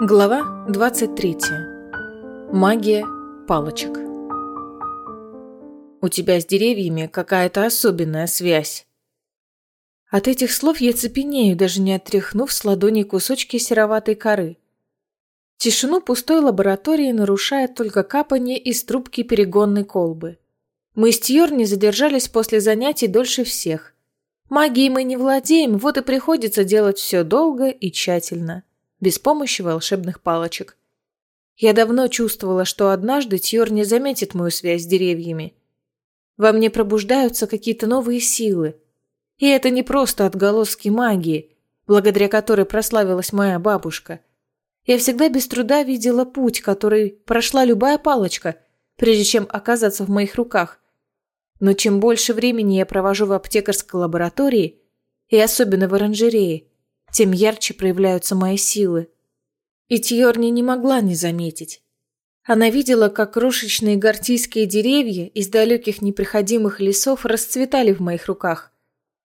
Глава 23. Магия палочек. У тебя с деревьями какая-то особенная связь. От этих слов я цепенею, даже не отряхнув с ладони кусочки сероватой коры. Тишину пустой лаборатории нарушает только капание из трубки перегонной колбы. Мы с Тьорни задержались после занятий дольше всех. Магией мы не владеем, вот и приходится делать все долго и тщательно без помощи волшебных палочек. Я давно чувствовала, что однажды Тьор не заметит мою связь с деревьями. Во мне пробуждаются какие-то новые силы. И это не просто отголоски магии, благодаря которой прославилась моя бабушка. Я всегда без труда видела путь, который прошла любая палочка, прежде чем оказаться в моих руках. Но чем больше времени я провожу в аптекарской лаборатории, и особенно в оранжерее, тем ярче проявляются мои силы. И Тьорни не могла не заметить. Она видела, как крошечные гортийские деревья из далеких неприходимых лесов расцветали в моих руках.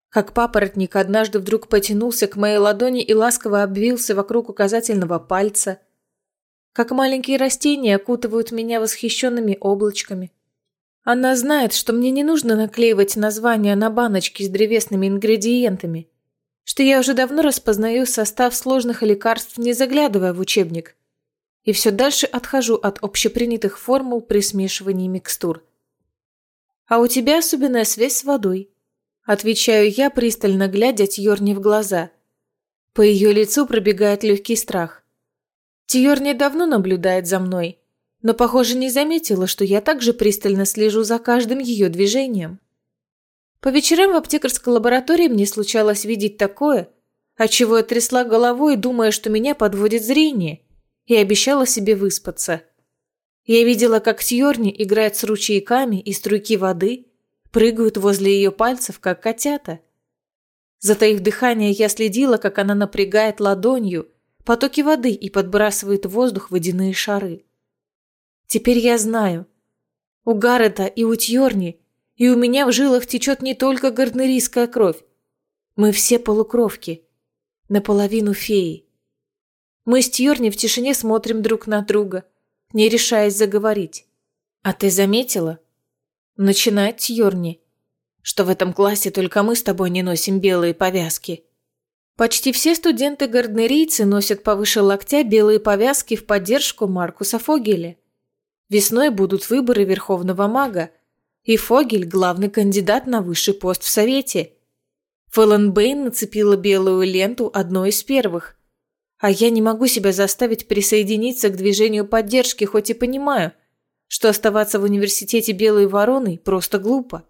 Как папоротник однажды вдруг потянулся к моей ладони и ласково обвился вокруг указательного пальца. Как маленькие растения окутывают меня восхищенными облачками. Она знает, что мне не нужно наклеивать названия на баночки с древесными ингредиентами – что я уже давно распознаю состав сложных лекарств, не заглядывая в учебник. И все дальше отхожу от общепринятых формул при смешивании микстур. «А у тебя особенная связь с водой», – отвечаю я, пристально глядя Тьорни в глаза. По ее лицу пробегает легкий страх. Тьорни давно наблюдает за мной, но, похоже, не заметила, что я также пристально слежу за каждым ее движением. По вечерам в аптекарской лаборатории мне случалось видеть такое, от чего я трясла головой, думая, что меня подводит зрение, и обещала себе выспаться. Я видела, как Тьорни играет с ручейками и струйки воды, прыгают возле ее пальцев, как котята. Затаив дыхание, я следила, как она напрягает ладонью потоки воды и подбрасывает в воздух водяные шары. Теперь я знаю. У Гаррета и у Тьорни и у меня в жилах течет не только гарднерийская кровь. Мы все полукровки, наполовину феи. Мы с Тьорни в тишине смотрим друг на друга, не решаясь заговорить. А ты заметила? Начинает Тьорни, что в этом классе только мы с тобой не носим белые повязки. Почти все студенты-гарднерийцы носят повыше локтя белые повязки в поддержку Маркуса Фогеля. Весной будут выборы Верховного Мага – и Фогель – главный кандидат на высший пост в Совете. Фэллон Бэйн нацепила белую ленту одной из первых. А я не могу себя заставить присоединиться к движению поддержки, хоть и понимаю, что оставаться в университете Белой Вороной просто глупо.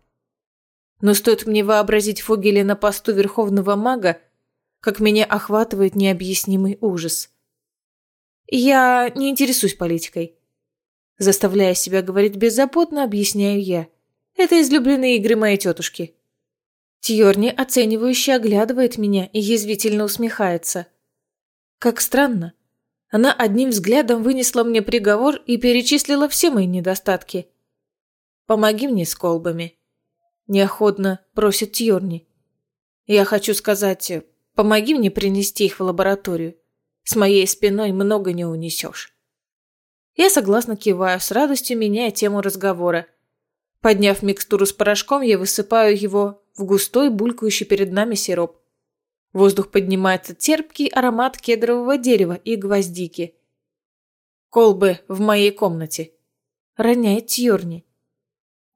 Но стоит мне вообразить Фогеля на посту Верховного Мага, как меня охватывает необъяснимый ужас. Я не интересуюсь политикой. Заставляя себя говорить беззаботно, объясняю я. Это излюбленные игры моей тетушки. Тьорни оценивающе оглядывает меня и язвительно усмехается. Как странно. Она одним взглядом вынесла мне приговор и перечислила все мои недостатки. «Помоги мне с колбами», – неохотно просит Тьорни. «Я хочу сказать, помоги мне принести их в лабораторию. С моей спиной много не унесешь». Я согласно киваю, с радостью меняя тему разговора – Подняв микстуру с порошком, я высыпаю его в густой, булькающий перед нами сироп. Воздух поднимается терпкий аромат кедрового дерева и гвоздики. «Колбы в моей комнате», — роняет Тьорни.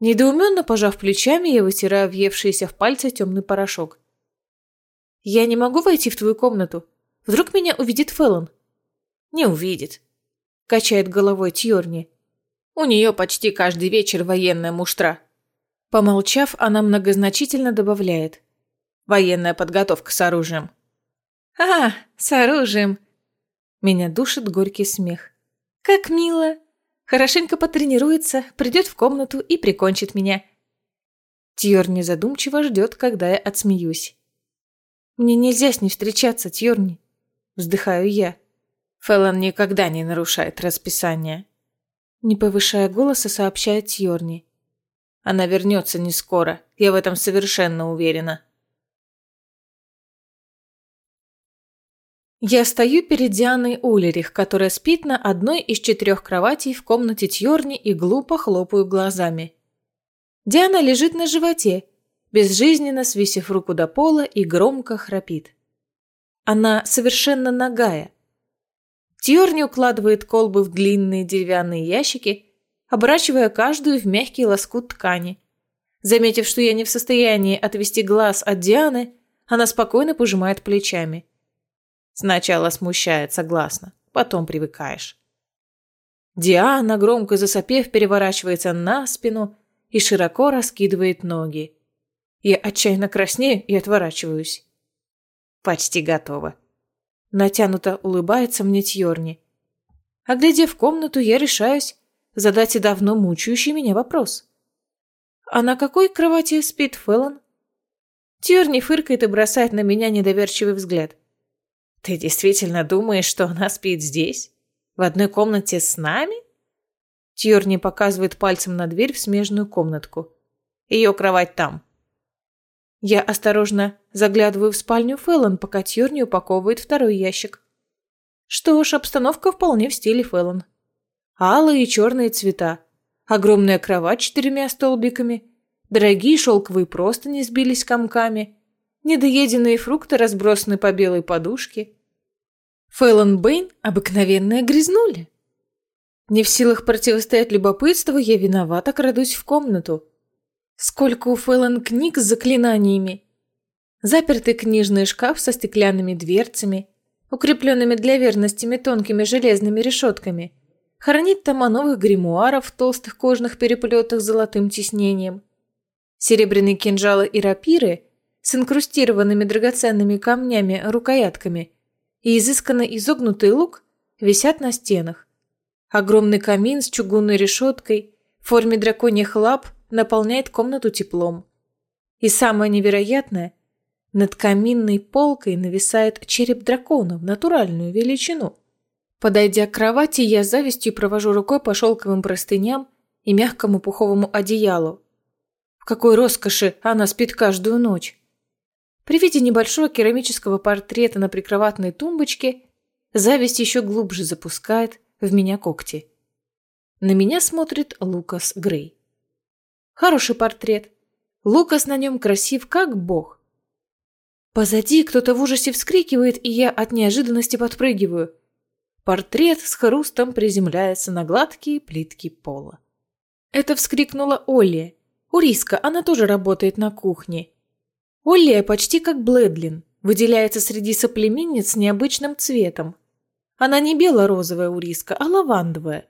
Недоуменно пожав плечами, я вытираю въевшийся в пальцы темный порошок. «Я не могу войти в твою комнату. Вдруг меня увидит Фэллон?» «Не увидит», — качает головой Тьорни. У нее почти каждый вечер военная муштра. Помолчав, она многозначительно добавляет. Военная подготовка с оружием. «А, с оружием!» Меня душит горький смех. «Как мило! Хорошенько потренируется, придет в комнату и прикончит меня». Тьорни задумчиво ждет, когда я отсмеюсь. «Мне нельзя с ней встречаться, Тьорни», — вздыхаю я. Фэллон никогда не нарушает расписание. Не повышая голоса, сообщает Йорни. Она вернется не скоро, я в этом совершенно уверена. Я стою перед Дианой Улерих, которая спит на одной из четырех кроватей в комнате Тьорни и глупо хлопаю глазами. Диана лежит на животе, безжизненно свесив руку до пола и громко храпит. Она совершенно нагая. Тьорни укладывает колбы в длинные деревянные ящики, оборачивая каждую в мягкий лоскут ткани. Заметив, что я не в состоянии отвести глаз от Дианы, она спокойно пожимает плечами. Сначала смущает, согласно, потом привыкаешь. Диана, громко засопев, переворачивается на спину и широко раскидывает ноги. Я отчаянно краснею и отворачиваюсь. Почти готово. Натянуто улыбается мне Тьорни. Оглядев комнату, я решаюсь задать и давно мучающий меня вопрос. «А на какой кровати спит Фэллон?» Тьорни фыркает и бросает на меня недоверчивый взгляд. «Ты действительно думаешь, что она спит здесь? В одной комнате с нами?» Тьорни показывает пальцем на дверь в смежную комнатку. «Ее кровать там». Я осторожно заглядываю в спальню Фэллон, пока Тьорни упаковывает второй ящик. Что ж, обстановка вполне в стиле Фэллон. Алые и черные цвета. Огромная кровать с четырьмя столбиками. Дорогие шелковые простыни сбились комками. Недоеденные фрукты разбросаны по белой подушке. Фэллон Бэйн обыкновенная грязнули. Не в силах противостоять любопытству, я виновата крадусь в комнату. Сколько у Фэллон книг с заклинаниями. Запертый книжный шкаф со стеклянными дверцами, укрепленными для верности тонкими железными решетками. Хранит тома новых гримуаров в толстых кожных переплетах с золотым тиснением. Серебряные кинжалы и рапиры с инкрустированными драгоценными камнями рукоятками и изысканно изогнутый лук висят на стенах. Огромный камин с чугунной решеткой в форме драконьих лап наполняет комнату теплом. И самое невероятное, над каминной полкой нависает череп дракона в натуральную величину. Подойдя к кровати, я завистью провожу рукой по шелковым простыням и мягкому пуховому одеялу. В какой роскоши она спит каждую ночь. При виде небольшого керамического портрета на прикроватной тумбочке зависть еще глубже запускает в меня когти. На меня смотрит Лукас Грей. Хороший портрет. Лукас на нем красив, как бог. Позади кто-то в ужасе вскрикивает, и я от неожиданности подпрыгиваю. Портрет с хрустом приземляется на гладкие плитки пола. Это вскрикнула Олли. Уриска, она тоже работает на кухне. Олли почти как Блэдлин, выделяется среди соплеменниц необычным цветом. Она не бело-розовая уриска, а лавандовая.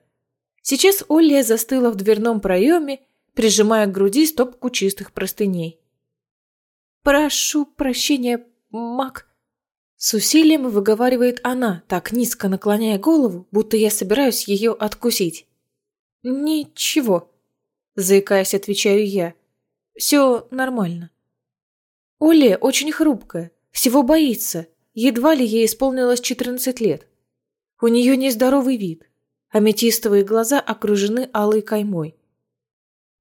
Сейчас Олли застыла в дверном проеме прижимая к груди стопку чистых простыней. «Прошу прощения, маг», — с усилием выговаривает она, так низко наклоняя голову, будто я собираюсь ее откусить. «Ничего», — заикаясь, отвечаю я. «Все нормально». Оля очень хрупкая, всего боится, едва ли ей исполнилось 14 лет. У нее нездоровый вид, аметистовые глаза окружены алой каймой.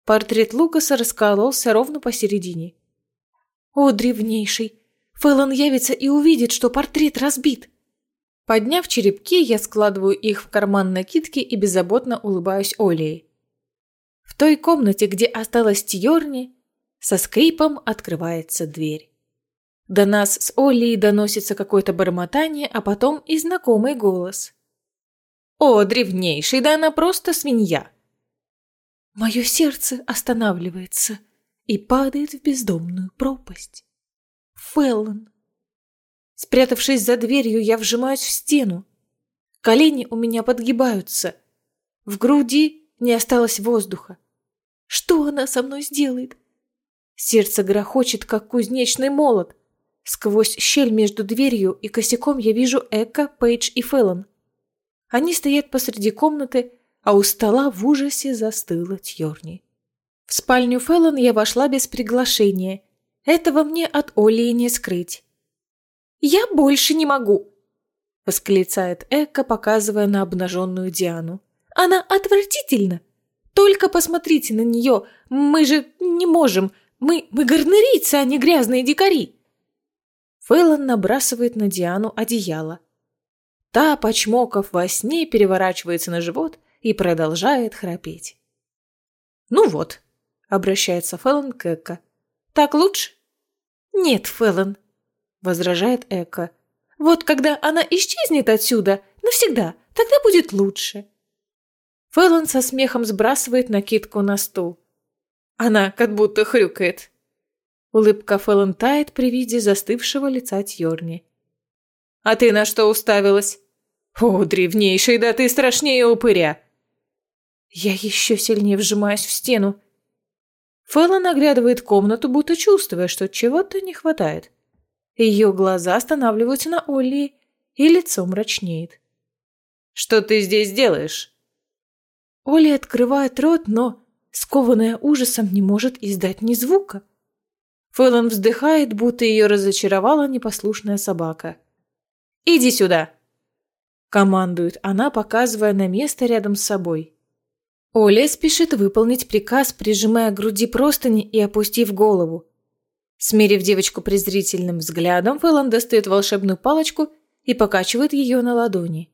Портрет Лукаса раскололся ровно посередине. «О, древнейший! Фэллон явится и увидит, что портрет разбит!» Подняв черепки, я складываю их в карман накидки и беззаботно улыбаюсь Олей. В той комнате, где осталась Тьорни, со скрипом открывается дверь. До нас с Олей доносится какое-то бормотание, а потом и знакомый голос. «О, древнейший, да она просто свинья!» Мое сердце останавливается и падает в бездомную пропасть. Феллон. Спрятавшись за дверью, я вжимаюсь в стену. Колени у меня подгибаются. В груди не осталось воздуха. Что она со мной сделает? Сердце грохочет, как кузнечный молот. Сквозь щель между дверью и косяком я вижу Эка, Пейдж и Феллон. Они стоят посреди комнаты, а у стола в ужасе застыла Тьорни. В спальню Феллон я вошла без приглашения. Этого мне от Оли не скрыть. «Я больше не могу!» — восклицает Эка, показывая на обнаженную Диану. «Она отвратительна! Только посмотрите на нее! Мы же не можем! Мы, мы горнырийцы, а не грязные дикари!» Фейлон набрасывает на Диану одеяло. Та, почмоков во сне, переворачивается на живот и продолжает храпеть. «Ну вот», — обращается Фэллон к Эко. «Так лучше?» «Нет, Фэллон», — возражает Эко. «Вот когда она исчезнет отсюда навсегда, тогда будет лучше». Фэллон со смехом сбрасывает накидку на стул. Она как будто хрюкает. Улыбка Фэллон тает при виде застывшего лица Тьорни. «А ты на что уставилась?» «О, древнейший, да ты страшнее упыря!» Я еще сильнее вжимаюсь в стену. Фэллон оглядывает комнату, будто чувствуя, что чего-то не хватает. Ее глаза останавливаются на Олли, и лицо мрачнеет. «Что ты здесь делаешь?» Оля открывает рот, но, скованная ужасом, не может издать ни звука. Фэллон вздыхает, будто ее разочаровала непослушная собака. «Иди сюда!» Командует она, показывая на место рядом с собой. Оля спешит выполнить приказ, прижимая к груди простыни и опустив голову. Смерив девочку презрительным взглядом, Фэллон достает волшебную палочку и покачивает ее на ладони.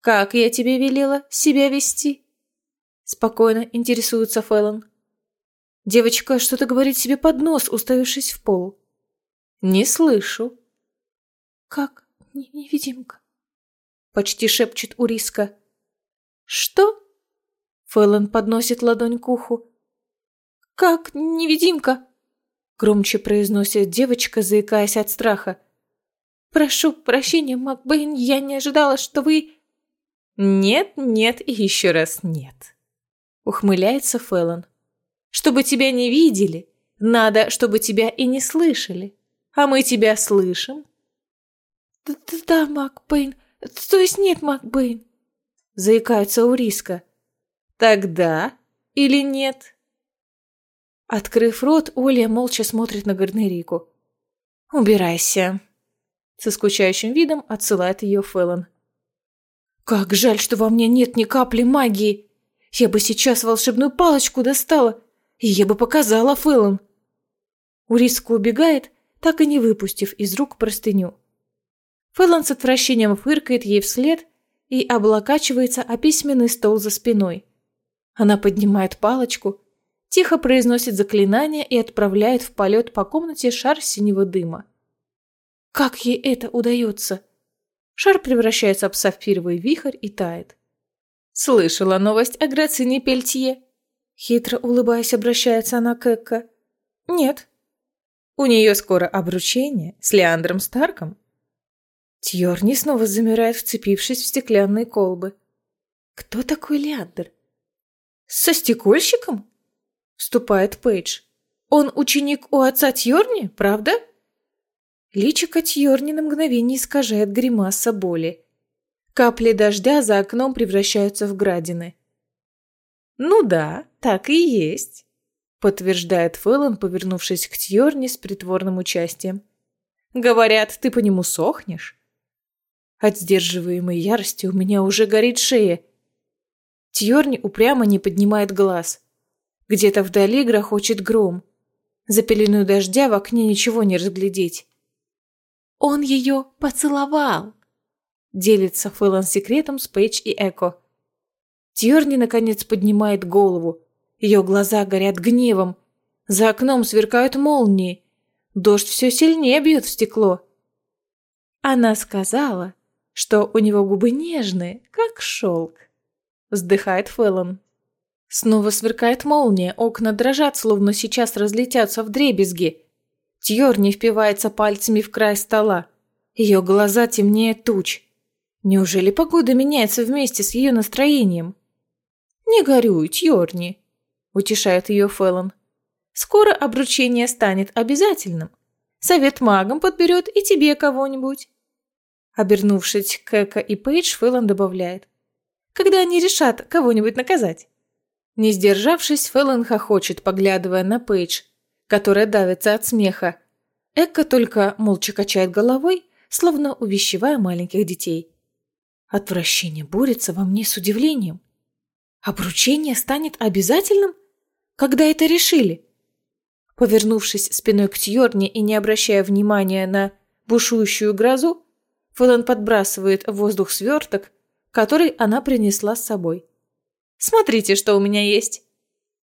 «Как я тебе велела себя вести?» Спокойно интересуется Фэллон. Девочка что-то говорит себе под нос, уставившись в пол. «Не слышу». «Как невидимка?» Почти шепчет Уриска. «Что?» Фэллон подносит ладонь к уху. «Как невидимка?» Громче произносит девочка, заикаясь от страха. «Прошу прощения, Макбейн, я не ожидала, что вы...» «Нет, нет и еще раз нет», — ухмыляется Фэллон. «Чтобы тебя не видели, надо, чтобы тебя и не слышали. А мы тебя слышим». «Да-да, Макбейн, то есть нет, Макбейн», — заикается Уриска. Тогда или нет? Открыв рот, Оля молча смотрит на Гарнерику. «Убирайся!» Со скучающим видом отсылает ее Фэллон. «Как жаль, что во мне нет ни капли магии! Я бы сейчас волшебную палочку достала, и я бы показала Фэллон!» Уриска убегает, так и не выпустив из рук простыню. Фэллон с отвращением фыркает ей вслед и облокачивается о письменный стол за спиной. Она поднимает палочку, тихо произносит заклинание и отправляет в полет по комнате шар синего дыма. Как ей это удается? Шар превращается в сапфировый вихрь и тает. «Слышала новость о Грацине Пельтье?» Хитро улыбаясь, обращается она к Экко. «Нет». «У нее скоро обручение с Леандром Старком?» Тьорни снова замирает, вцепившись в стеклянные колбы. «Кто такой Леандр?» «Со стекольщиком?» – вступает Пейдж. «Он ученик у отца Тьорни, правда?» Личико Тьорни на мгновение искажает гримаса боли. Капли дождя за окном превращаются в градины. «Ну да, так и есть», – подтверждает Фэллон, повернувшись к Тьорни с притворным участием. «Говорят, ты по нему сохнешь?» От сдерживаемой ярости у меня уже горит шея, Тьорни упрямо не поднимает глаз. Где-то вдали грохочет гром. За пеленой дождя в окне ничего не разглядеть. «Он ее поцеловал!» Делится Фэллон секретом с Пейдж и Эко. Тьорни, наконец, поднимает голову. Ее глаза горят гневом. За окном сверкают молнии. Дождь все сильнее бьет в стекло. Она сказала, что у него губы нежные, как шелк. Вздыхает Фэллон. Снова сверкает молния, окна дрожат, словно сейчас разлетятся в дребезги. Тьор не впивается пальцами в край стола. Ее глаза темнее туч. Неужели погода меняется вместе с ее настроением? «Не горюй, Тьорни», — утешает ее Фэллон. «Скоро обручение станет обязательным. Совет магом подберет и тебе кого-нибудь». Обернувшись к Эко и Пейдж, Фэллон добавляет когда они решат кого-нибудь наказать. Не сдержавшись, Фэллон хохочет, поглядывая на Пейдж, которая давится от смеха. Экка только молча качает головой, словно увещевая маленьких детей. Отвращение борется во мне с удивлением. Обручение станет обязательным? Когда это решили? Повернувшись спиной к Тьорне и не обращая внимания на бушующую грозу, Фэллон подбрасывает в воздух сверток, который она принесла с собой. «Смотрите, что у меня есть!»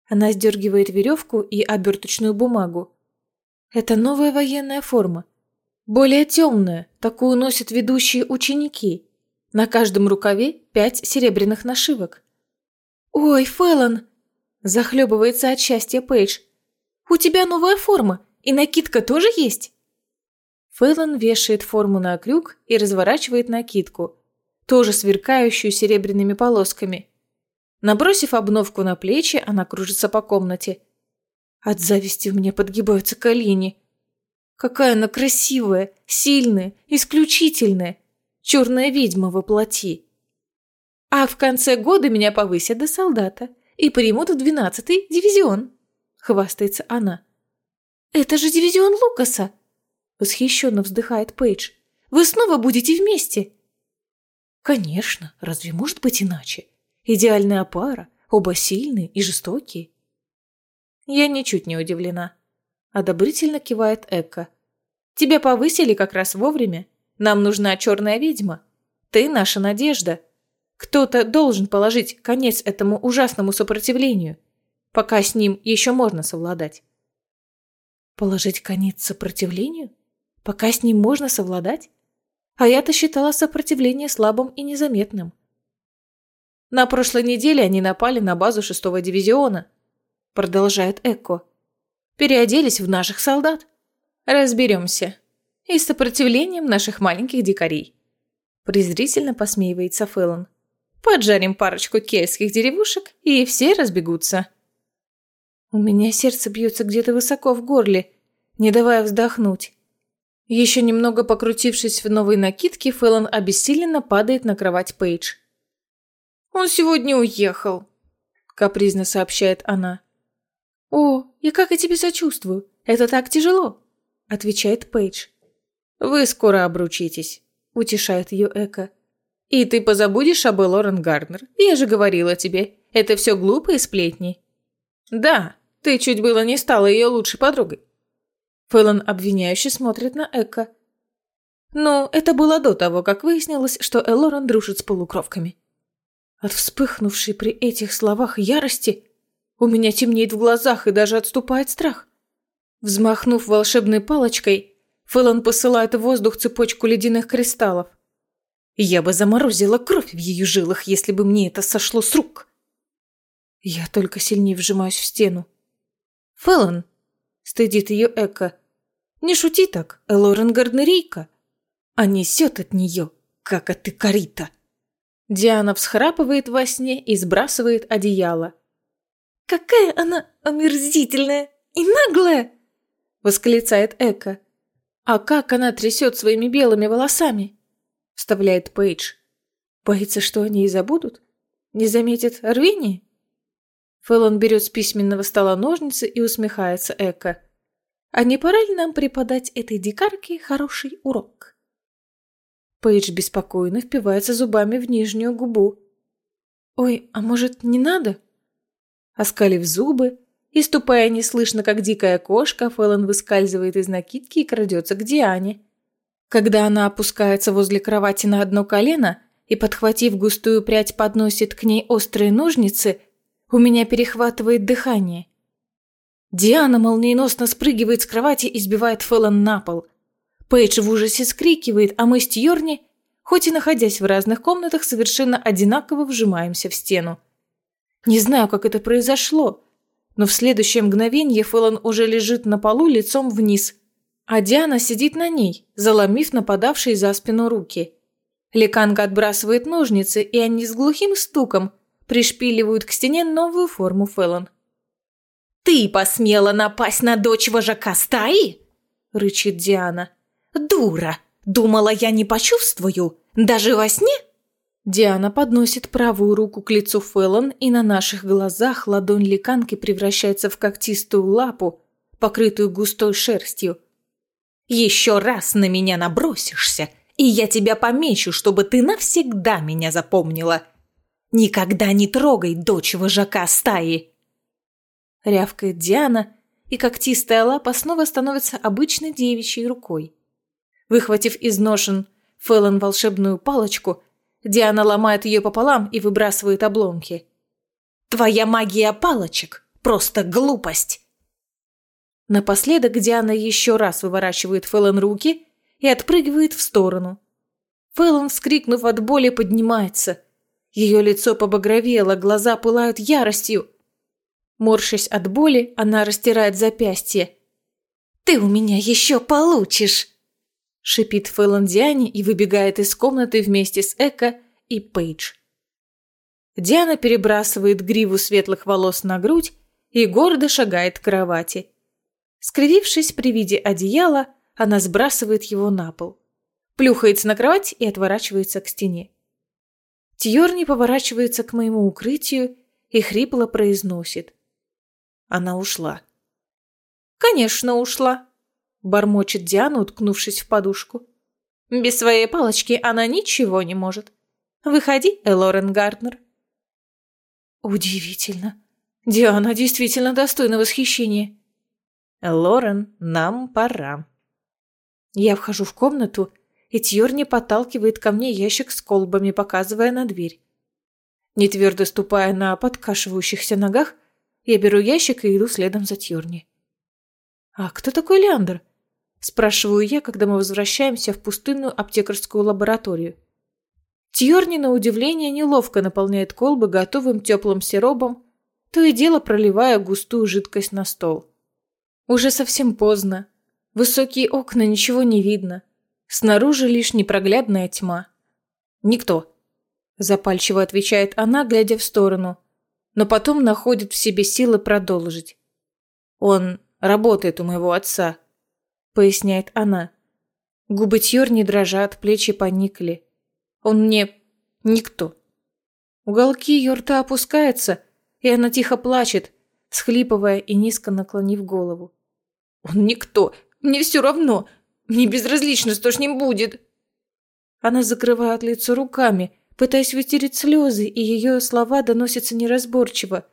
Она сдергивает веревку и оберточную бумагу. Это новая военная форма. Более темная, такую носят ведущие ученики. На каждом рукаве пять серебряных нашивок. «Ой, Фэллон!» Захлебывается от счастья Пейдж. «У тебя новая форма, и накидка тоже есть?» Фэллон вешает форму на крюк и разворачивает накидку, тоже сверкающую серебряными полосками. Набросив обновку на плечи, она кружится по комнате. От зависти у меня подгибаются колени. Какая она красивая, сильная, исключительная. Черная ведьма во плоти. А в конце года меня повысят до солдата и примут в двенадцатый дивизион, хвастается она. Это же дивизион Лукаса, Восхищенно вздыхает Пейдж. «Вы снова будете вместе?» «Конечно, разве может быть иначе? Идеальная пара, оба сильные и жестокие». Я ничуть не удивлена. Одобрительно кивает Эка. «Тебя повысили как раз вовремя. Нам нужна черная ведьма. Ты наша надежда. Кто-то должен положить конец этому ужасному сопротивлению, пока с ним еще можно совладать». «Положить конец сопротивлению?» пока с ним можно совладать? А я-то считала сопротивление слабым и незаметным. На прошлой неделе они напали на базу шестого дивизиона, продолжает Экко. Переоделись в наших солдат. Разберемся. И с сопротивлением наших маленьких дикарей. Презрительно посмеивается Фэллон. Поджарим парочку кельтских деревушек, и все разбегутся. У меня сердце бьется где-то высоко в горле, не давая вздохнуть. Еще немного покрутившись в новой накидке, Фэллон обессиленно падает на кровать Пейдж. «Он сегодня уехал», — капризно сообщает она. «О, и как я тебе сочувствую. Это так тяжело», — отвечает Пейдж. «Вы скоро обручитесь», — утешает ее Эко. «И ты позабудешь об Лорен Гарднер. Я же говорила тебе, это все глупые сплетни». «Да, ты чуть было не стала ее лучшей подругой. Фэллон обвиняюще смотрит на Эка. Но это было до того, как выяснилось, что Элоран дружит с полукровками. От вспыхнувшей при этих словах ярости у меня темнеет в глазах и даже отступает страх. Взмахнув волшебной палочкой, Фэллон посылает в воздух цепочку ледяных кристаллов. Я бы заморозила кровь в ее жилах, если бы мне это сошло с рук. Я только сильнее вжимаюсь в стену. «Фэллон!» — стыдит ее Эко. Не шути так, Элорен Гарднерийка. А несет от нее, как от икорита. Диана всхрапывает во сне и сбрасывает одеяло. «Какая она омерзительная и наглая!» — восклицает Эка. «А как она трясет своими белыми волосами?» — вставляет Пейдж. «Боится, что они и забудут? Не заметит рвение?» Фэллон берет с письменного стола ножницы и усмехается Эка. А не пора ли нам преподать этой дикарке хороший урок? Пейдж беспокойно впивается зубами в нижнюю губу. «Ой, а может, не надо?» Оскалив зубы и ступая неслышно, как дикая кошка, Фэллон выскальзывает из накидки и крадется к Диане. Когда она опускается возле кровати на одно колено и, подхватив густую прядь, подносит к ней острые ножницы, у меня перехватывает дыхание. Диана молниеносно спрыгивает с кровати и сбивает Фэллон на пол. Пейдж в ужасе скрикивает, а мы с Тьорни, хоть и находясь в разных комнатах, совершенно одинаково вжимаемся в стену. Не знаю, как это произошло, но в следующее мгновение Фэллон уже лежит на полу лицом вниз, а Диана сидит на ней, заломив нападавшие за спину руки. Леканка отбрасывает ножницы, и они с глухим стуком пришпиливают к стене новую форму Фэллон. «Ты посмела напасть на дочь вожака стаи?» – рычит Диана. «Дура! Думала, я не почувствую? Даже во сне?» Диана подносит правую руку к лицу Фэллон, и на наших глазах ладонь ликанки превращается в когтистую лапу, покрытую густой шерстью. «Еще раз на меня набросишься, и я тебя помечу, чтобы ты навсегда меня запомнила. Никогда не трогай дочь вожака стаи!» рявкает Диана, и когтистая лапа снова становится обычной девичьей рукой. Выхватив из ножен Фэллон волшебную палочку, Диана ломает ее пополам и выбрасывает обломки. «Твоя магия палочек! Просто глупость!» Напоследок Диана еще раз выворачивает Фэллон руки и отпрыгивает в сторону. Фэллон, вскрикнув от боли, поднимается. Ее лицо побагровело, глаза пылают яростью. Морщась от боли, она растирает запястье. «Ты у меня еще получишь!» Шипит Фэллон и выбегает из комнаты вместе с Эко и Пейдж. Диана перебрасывает гриву светлых волос на грудь и гордо шагает к кровати. Скривившись при виде одеяла, она сбрасывает его на пол. Плюхается на кровать и отворачивается к стене. Тьорни поворачивается к моему укрытию и хрипло произносит. Она ушла. «Конечно, ушла», – бормочет Диана, уткнувшись в подушку. «Без своей палочки она ничего не может. Выходи, Элорен Гарднер». Удивительно. Диана действительно достойна восхищения. Лорен, нам пора. Я вхожу в комнату, и Тьорни подталкивает ко мне ящик с колбами, показывая на дверь. Не твердо ступая на подкашивающихся ногах, я беру ящик и иду следом за Тьорни. «А кто такой Леандр?» – спрашиваю я, когда мы возвращаемся в пустынную аптекарскую лабораторию. Тьорни, на удивление, неловко наполняет колбы готовым теплым сиропом, то и дело проливая густую жидкость на стол. Уже совсем поздно. Высокие окна, ничего не видно. Снаружи лишь непроглядная тьма. «Никто», – запальчиво отвечает она, глядя в сторону, но потом находит в себе силы продолжить. «Он работает у моего отца», – поясняет она. Губы Тьор дрожат, плечи поникли. Он мне никто. Уголки ее рта опускаются, и она тихо плачет, схлипывая и низко наклонив голову. «Он никто! Мне все равно! Мне безразлично, что с ним будет!» Она закрывает лицо руками, пытаясь вытереть слезы, и ее слова доносятся неразборчиво.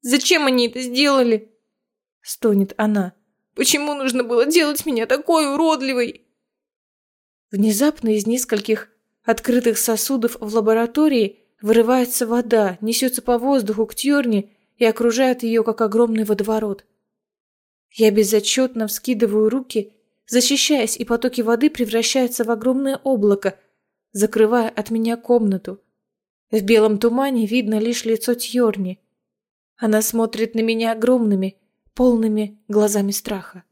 «Зачем они это сделали?» – стонет она. «Почему нужно было делать меня такой уродливой?» Внезапно из нескольких открытых сосудов в лаборатории вырывается вода, несется по воздуху к тёрне и окружает ее, как огромный водоворот. Я безотчетно вскидываю руки, защищаясь, и потоки воды превращаются в огромное облако, закрывая от меня комнату. В белом тумане видно лишь лицо Тьорни. Она смотрит на меня огромными, полными глазами страха.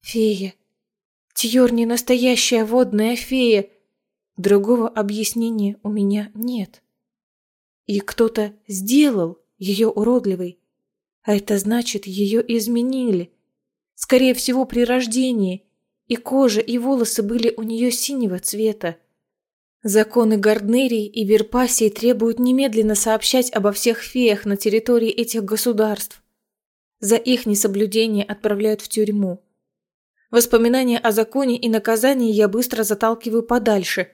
Фея. Тьорни настоящая водная фея. Другого объяснения у меня нет. И кто-то сделал ее уродливой. А это значит, ее изменили. Скорее всего, при рождении. И кожа, и волосы были у нее синего цвета. Законы Гарднерии и Верпасии требуют немедленно сообщать обо всех феях на территории этих государств. За их несоблюдение отправляют в тюрьму. Воспоминания о законе и наказании я быстро заталкиваю подальше,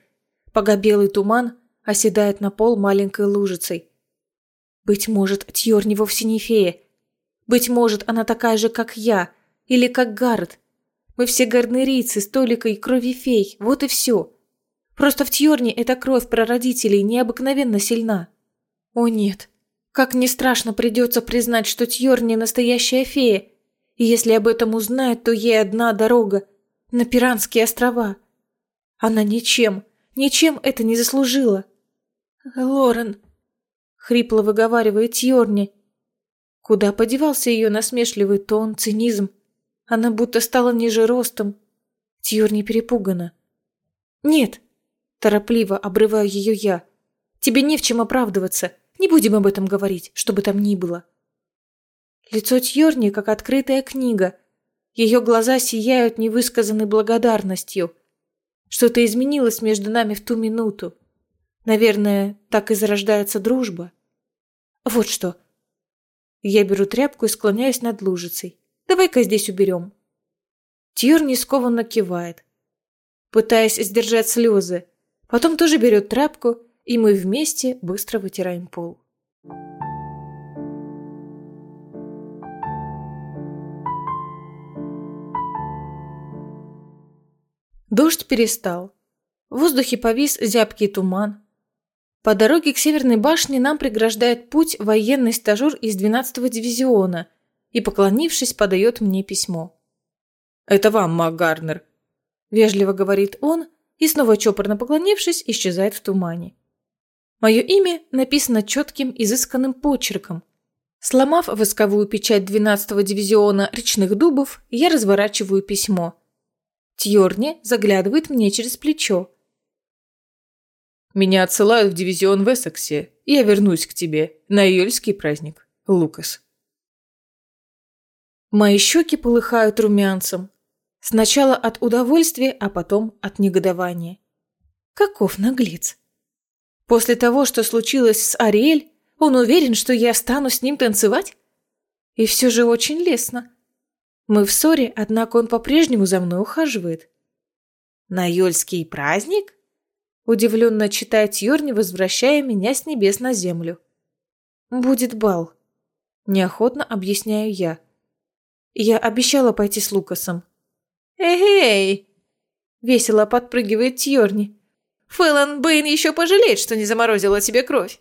пока белый туман оседает на пол маленькой лужицей. Быть может, Тьорни вовсе не фея, быть может, она такая же, как я, или как Гаррет. Мы все гарнерийцы с толикой крови фей, вот и все. Просто в Тьорне эта кровь прародителей необыкновенно сильна. О нет, как не страшно придется признать, что Тьорни настоящая фея. И если об этом узнают, то ей одна дорога – на Пиранские острова. Она ничем, ничем это не заслужила. «Лорен», – хрипло выговаривает Тьорни, Куда подевался ее насмешливый тон, цинизм? Она будто стала ниже ростом. Тьюр не перепугана. «Нет!» – торопливо обрываю ее я. «Тебе не в чем оправдываться. Не будем об этом говорить, что бы там ни было». Лицо Тьорни, как открытая книга. Ее глаза сияют невысказанной благодарностью. Что-то изменилось между нами в ту минуту. Наверное, так и зарождается дружба. Вот что – я беру тряпку и склоняюсь над лужицей. Давай-ка здесь уберем. Тьюр скованно кивает, пытаясь сдержать слезы. Потом тоже берет тряпку, и мы вместе быстро вытираем пол. Дождь перестал. В воздухе повис зябкий туман. По дороге к Северной башне нам преграждает путь военный стажер из 12-го дивизиона и, поклонившись, подает мне письмо. «Это вам, Мак Гарнер», – вежливо говорит он и, снова чопорно поклонившись, исчезает в тумане. Мое имя написано четким, изысканным почерком. Сломав восковую печать 12-го дивизиона речных дубов, я разворачиваю письмо. Тьорни заглядывает мне через плечо. «Меня отсылают в дивизион в Эссексе, я вернусь к тебе на июльский праздник, Лукас». Мои щеки полыхают румянцем. Сначала от удовольствия, а потом от негодования. Каков наглец. После того, что случилось с Ариэль, он уверен, что я стану с ним танцевать? И все же очень лестно. Мы в ссоре, однако он по-прежнему за мной ухаживает. На Йольский праздник? Удивленно читает Йорни, возвращая меня с небес на землю. Будет бал. Неохотно объясняю я. Я обещала пойти с Лукасом. «Эй-эй!» Весело подпрыгивает Тьорни. Фэллон Бэйн еще пожалеет, что не заморозила тебе кровь.